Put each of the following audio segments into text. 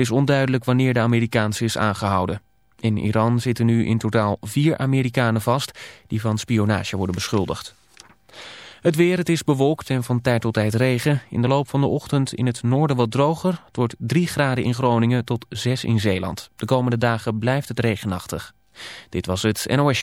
Het is onduidelijk wanneer de Amerikaanse is aangehouden. In Iran zitten nu in totaal vier Amerikanen vast die van spionage worden beschuldigd. Het weer, het is bewolkt en van tijd tot tijd regen. In de loop van de ochtend in het noorden wat droger. Het wordt 3 graden in Groningen tot 6 in Zeeland. De komende dagen blijft het regenachtig. Dit was het NOS.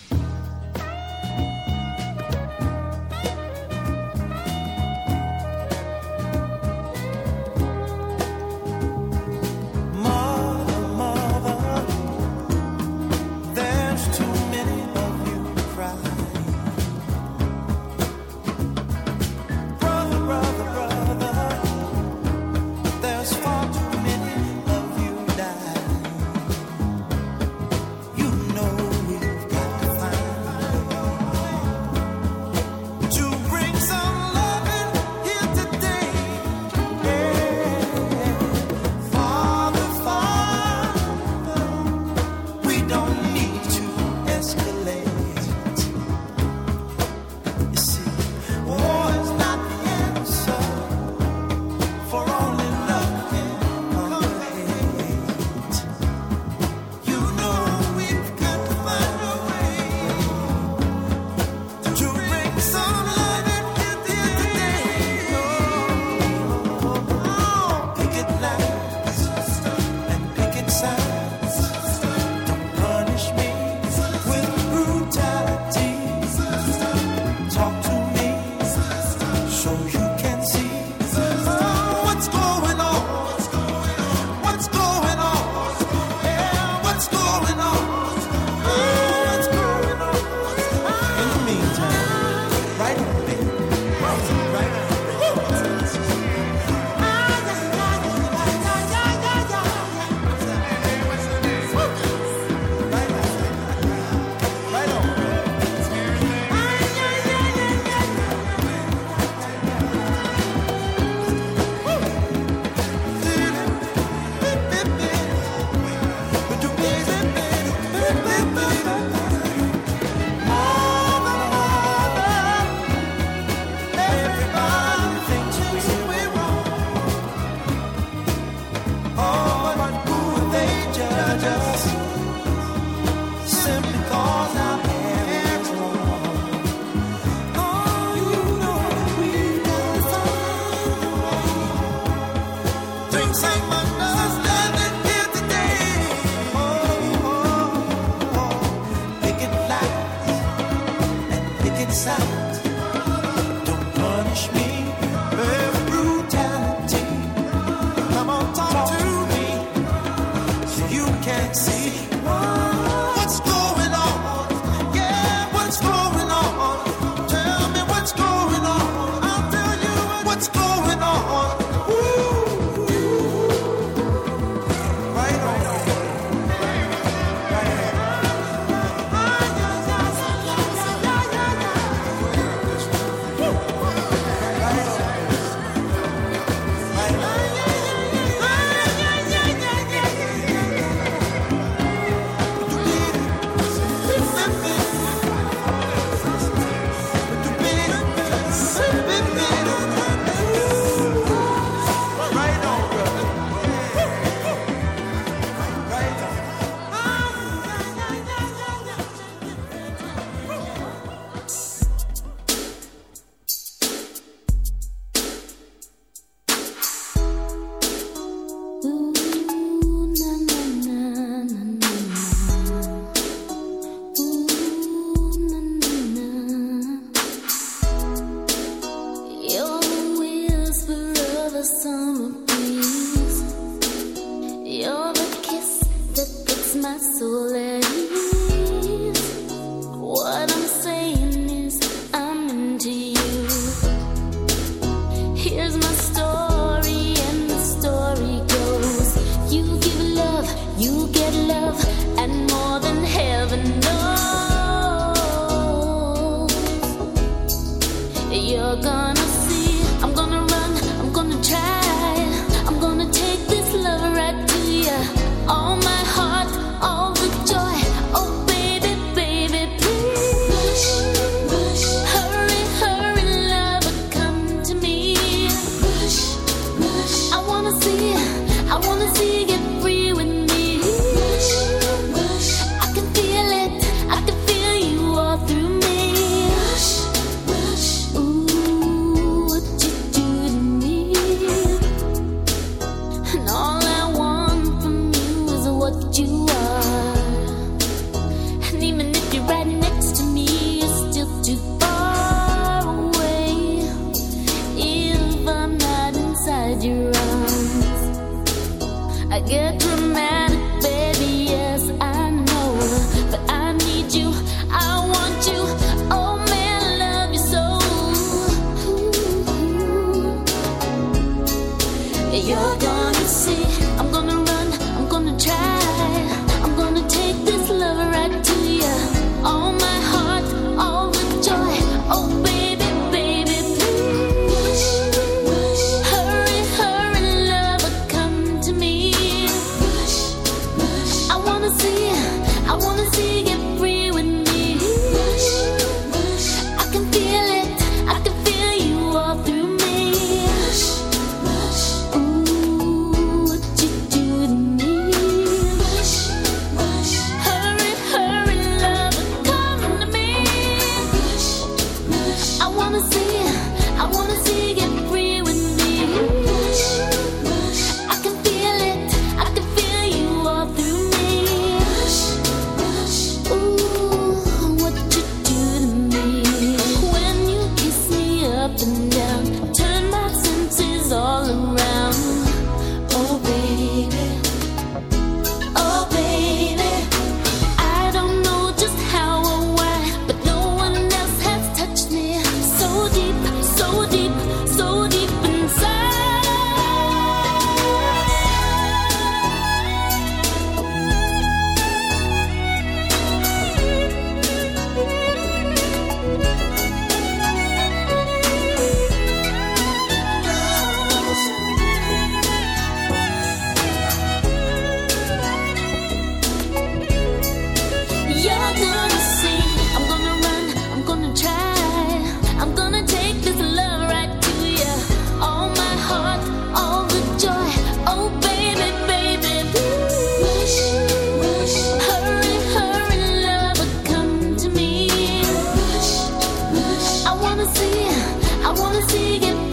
I wanna see you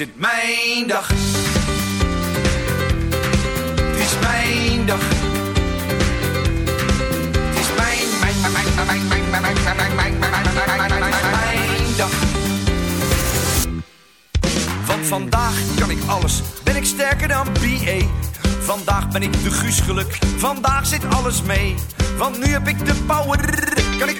het mijn dag. Het is mijn dag. Het is mijn, mijn, mijn, mijn, mijn, mijn, mijn, mijn, mijn, mijn, mijn, mijn, mijn dag. Want vandaag kan ik alles. Ben ik sterker dan BA. Vandaag ben ik de Guus geluk. Vandaag zit alles mee. Want nu heb ik de power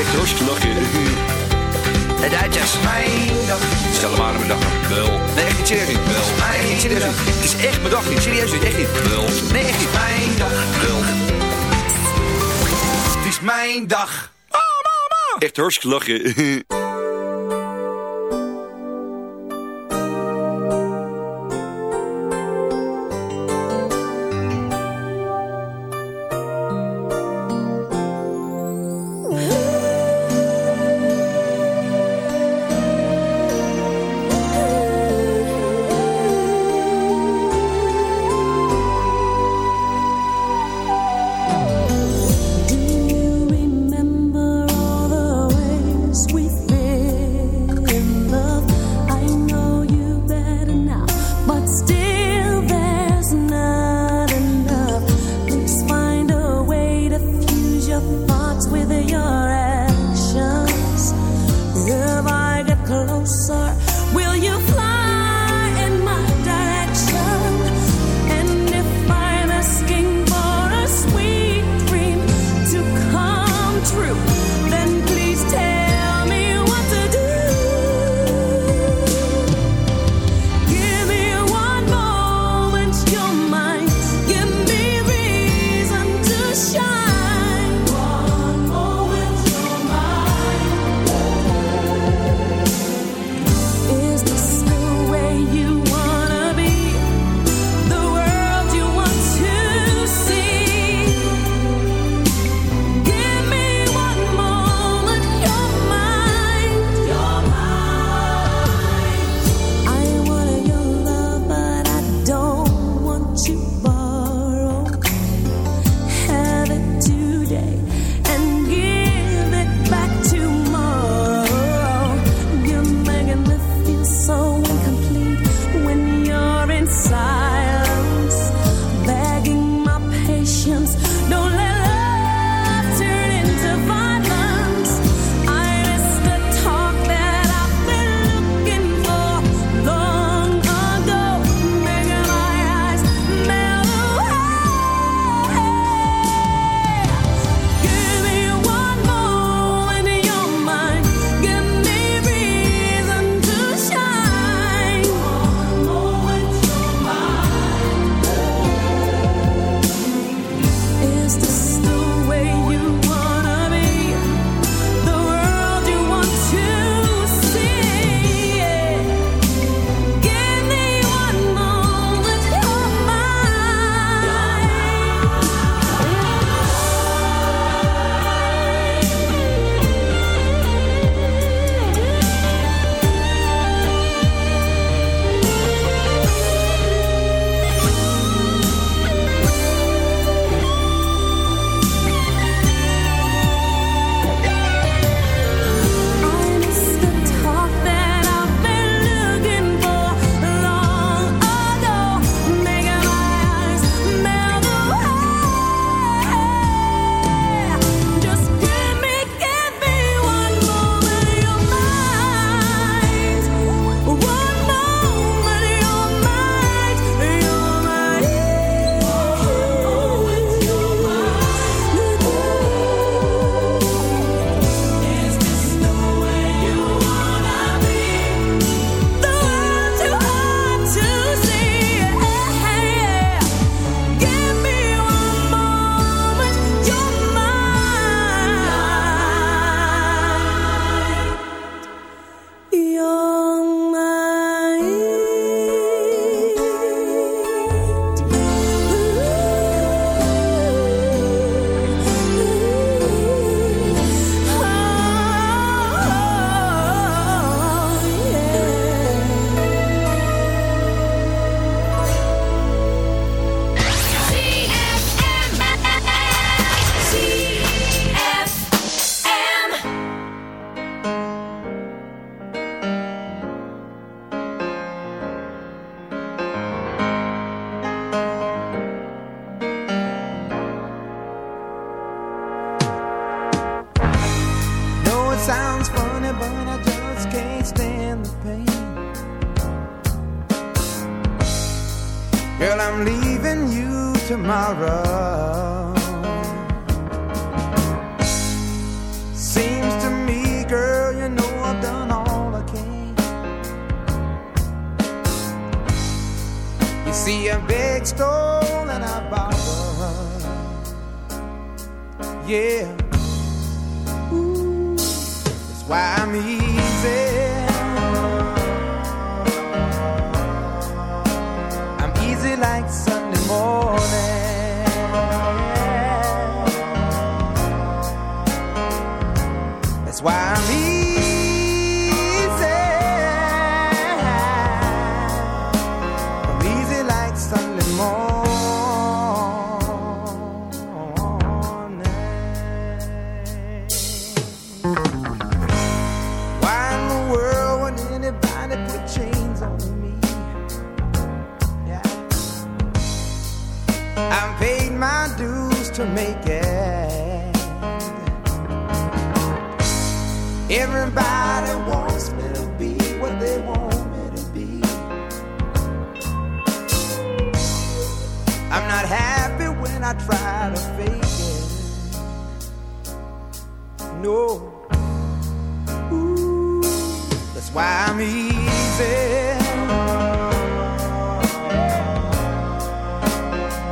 Echt. De Duitsers. Mijn dag. Stel maar mijn dag. Wel. Nee, echt niet serieus. Wel. Echt niet serieus. Het is echt mijn dag niet. Serieus niet. Echt niet. Wel. Nee, echt niet. Mijn dag. Wel. Het is mijn dag. Echt hartstikke lachen. why I'm easy.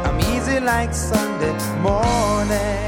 I'm easy like Sunday morning.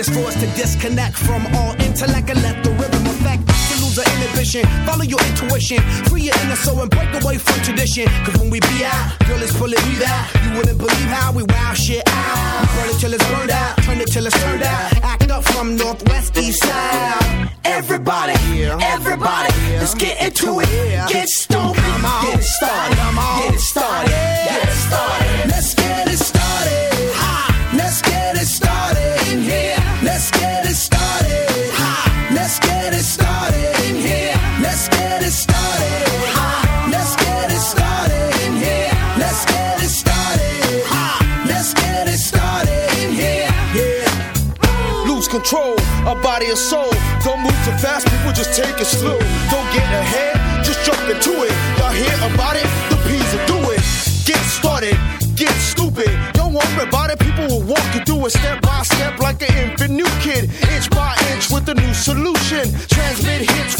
Minutes for us to disconnect from all intellect and let the rhythm affect. To lose our inhibition, follow your intuition, free your inner soul and break away from tradition. Cause when we be out, girl, it's pulling me out. You wouldn't believe how we wow shit out. We burn it till it's burned out, turn it till it's turned out. Act up from northwest, east side. Everybody, everybody, let's get into it. Get stoked, get it started, get it started, and soul. Don't move too fast, people just take it slow. Don't get ahead, just jump into it. Y'all hear about it? The P's will do it. Get started, get stupid. Don't worry about it, people will walk you through it step by step like an infant new kid. Inch by inch with a new solution. Transmit hits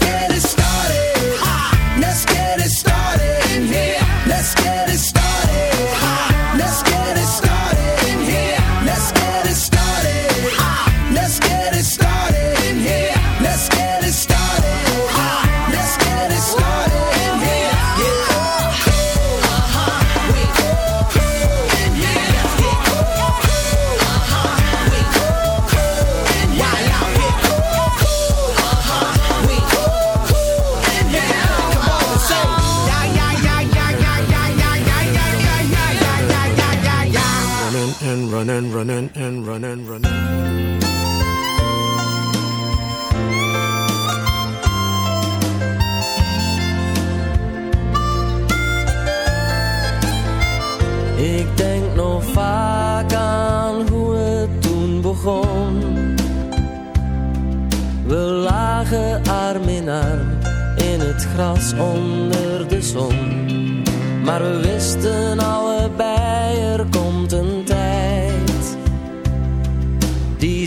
Ik denk nog vaak aan hoe het toen begon. We lagen arm in arm in het gras onder de zon. Maar we wisten allebei er komt een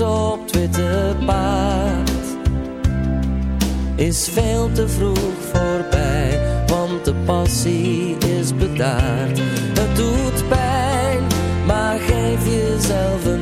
op het witte paard is veel te vroeg voorbij, want de passie is bedaard. Het doet pijn, maar geef jezelf een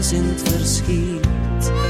is in verschiet.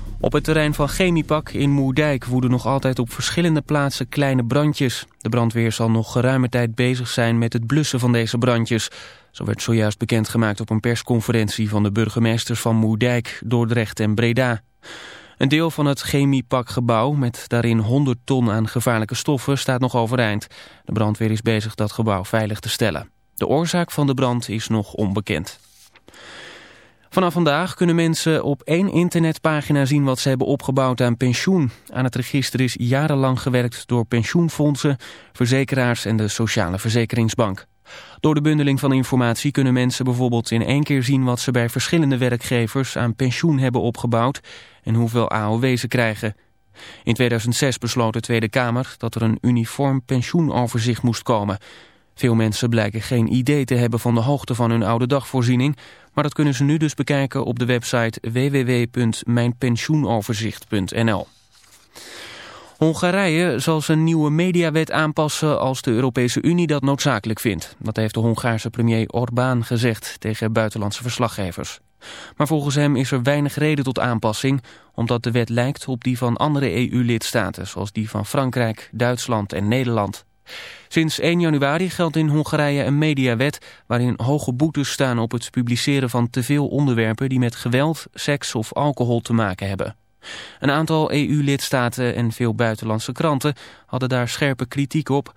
Op het terrein van Chemiepak in Moerdijk woeden nog altijd op verschillende plaatsen kleine brandjes. De brandweer zal nog geruime tijd bezig zijn met het blussen van deze brandjes. Zo werd zojuist bekendgemaakt op een persconferentie van de burgemeesters van Moerdijk, Dordrecht en Breda. Een deel van het chemiepakgebouw met daarin 100 ton aan gevaarlijke stoffen staat nog overeind. De brandweer is bezig dat gebouw veilig te stellen. De oorzaak van de brand is nog onbekend. Vanaf vandaag kunnen mensen op één internetpagina zien wat ze hebben opgebouwd aan pensioen. Aan het register is jarenlang gewerkt door pensioenfondsen, verzekeraars en de Sociale Verzekeringsbank. Door de bundeling van informatie kunnen mensen bijvoorbeeld in één keer zien wat ze bij verschillende werkgevers aan pensioen hebben opgebouwd en hoeveel AOW ze krijgen. In 2006 besloot de Tweede Kamer dat er een uniform pensioenoverzicht moest komen. Veel mensen blijken geen idee te hebben van de hoogte van hun oude dagvoorziening, maar dat kunnen ze nu dus bekijken op de website www.mijnpensioenoverzicht.nl. Hongarije zal zijn nieuwe mediawet aanpassen als de Europese Unie dat noodzakelijk vindt. Dat heeft de Hongaarse premier Orbán gezegd tegen buitenlandse verslaggevers. Maar volgens hem is er weinig reden tot aanpassing, omdat de wet lijkt op die van andere EU-lidstaten, zoals die van Frankrijk, Duitsland en Nederland. Sinds 1 januari geldt in Hongarije een mediawet waarin hoge boetes staan op het publiceren van te veel onderwerpen die met geweld, seks of alcohol te maken hebben. Een aantal EU-lidstaten en veel buitenlandse kranten hadden daar scherpe kritiek op,